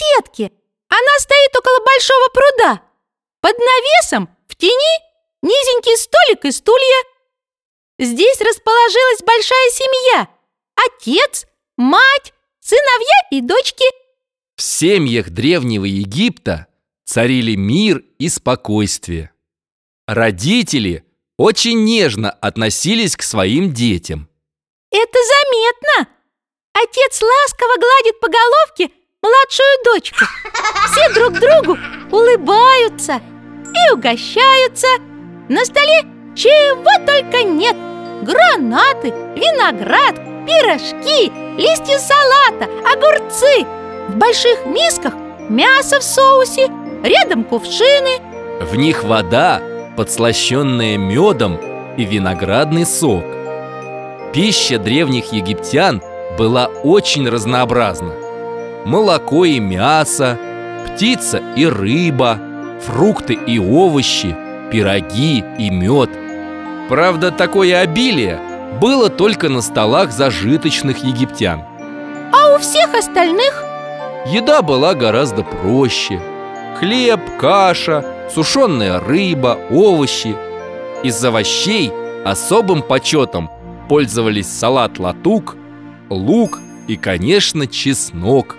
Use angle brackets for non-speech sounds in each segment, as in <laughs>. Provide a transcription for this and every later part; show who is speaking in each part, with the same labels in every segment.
Speaker 1: беседке. Она стоит около большого пруда. Под навесом, в тени, низенький столик и стулья. Здесь расположилась большая семья. Отец, мать, сыновья и дочки.
Speaker 2: В семьях древнего Египта царили мир и спокойствие. Родители очень нежно относились к своим детям.
Speaker 1: Это заметно. Отец ласково гладит по головке младшую дочку. Все друг другу улыбаются и угощаются. На столе чего только нет. Гранаты, виноград, пирожки, листья салата, огурцы. В больших мисках мясо в соусе, рядом кувшины.
Speaker 2: В них вода, подслащенная медом и виноградный сок. Пища древних египтян была очень разнообразна. Молоко и мясо, птица и рыба, фрукты и овощи, пироги и мед. Правда, такое обилие было только на столах зажиточных египтян.
Speaker 1: А у всех остальных
Speaker 2: Еда была гораздо проще. Хлеб, каша, сушеная рыба, овощи. Из овощей особым почетом пользовались салат латук, лук и, конечно, чеснок.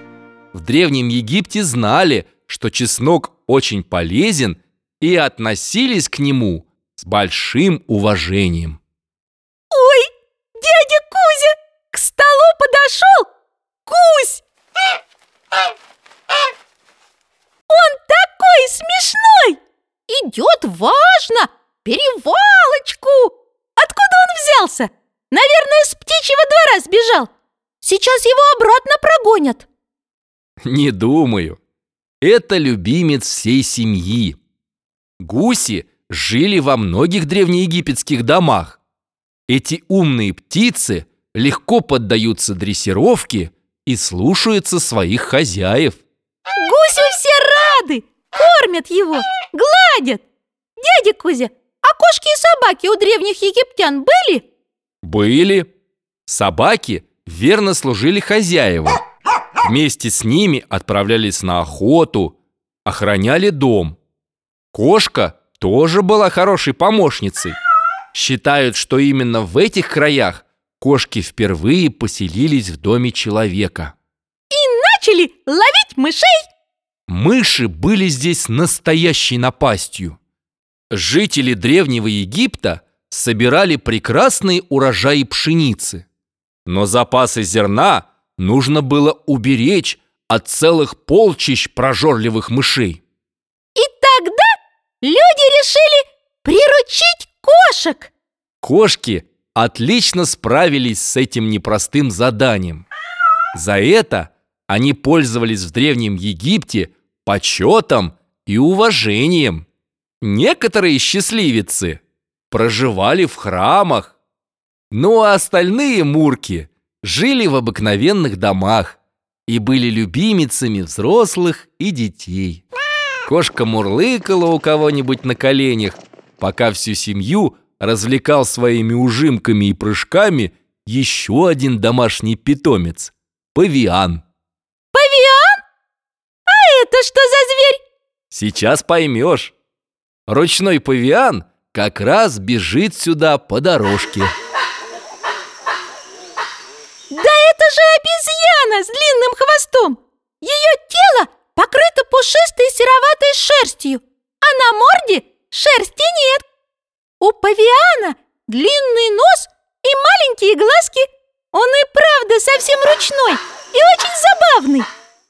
Speaker 2: В Древнем Египте знали, что чеснок очень полезен и относились к нему с большим уважением.
Speaker 1: Ой, дядя Кузя к столу подошел Гусь! Он такой смешной! Идет важно, перевалочку! Откуда он взялся? Наверное, с птичьего двора сбежал Сейчас его обратно прогонят <laughs>
Speaker 2: Не думаю Это любимец всей семьи Гуси жили во многих древнеегипетских домах Эти умные птицы легко поддаются дрессировке и слушаются своих хозяев
Speaker 1: Гусю все рады, кормят его, гладят Дядя Кузя, а кошки и собаки у древних египтян были?
Speaker 2: Были. Собаки верно служили хозяевам. Вместе с ними отправлялись на охоту, охраняли дом. Кошка тоже была хорошей помощницей. Считают, что именно в этих краях кошки впервые поселились в доме человека.
Speaker 1: И начали ловить мышей?
Speaker 2: Мыши были здесь настоящей напастью. Жители Древнего Египта собирали прекрасные урожаи пшеницы. Но запасы зерна нужно было уберечь от целых полчищ прожорливых мышей.
Speaker 1: И тогда люди решили приручить кошек.
Speaker 2: Кошки отлично справились с этим непростым заданием. За это они пользовались в Древнем Египте почетом и уважением. Некоторые счастливицы проживали в храмах, ну а остальные мурки жили в обыкновенных домах и были любимицами взрослых и детей. Кошка мурлыкала у кого-нибудь на коленях, пока всю семью развлекал своими ужимками и прыжками еще один домашний питомец – павиан.
Speaker 1: Павиан? А это что за зверь?
Speaker 2: Сейчас поймешь. Ручной павиан как раз бежит сюда по дорожке.
Speaker 1: Да это же обезьяна с длинным хвостом! Ее тело покрыто пушистой сероватой шерстью, а на морде шерсти нет. У павиана длинный нос и маленькие глазки. Он и правда совсем ручной и очень забавный.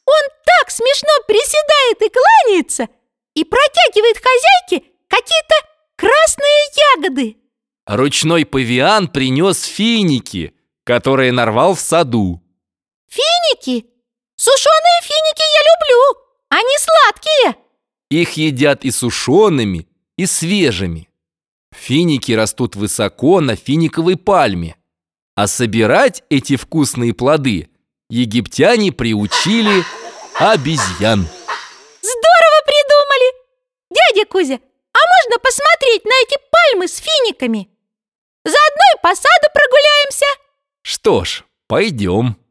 Speaker 1: Он так смешно приседает и кланяется и протягивает хозяйке какие-то красные ягоды.
Speaker 2: Ручной павиан принес финики, которые нарвал в саду.
Speaker 1: Финики? Сушеные финики я люблю. Они сладкие.
Speaker 2: Их едят и сушеными, и свежими. Финики растут высоко на финиковой пальме. А собирать эти вкусные плоды египтяне приучили обезьян.
Speaker 1: Здорово придумали! Дядя Кузя, а можно посмотреть на эти пальмы с финиками? Заодно и по саду прогуляемся.
Speaker 2: Что ж, пойдем.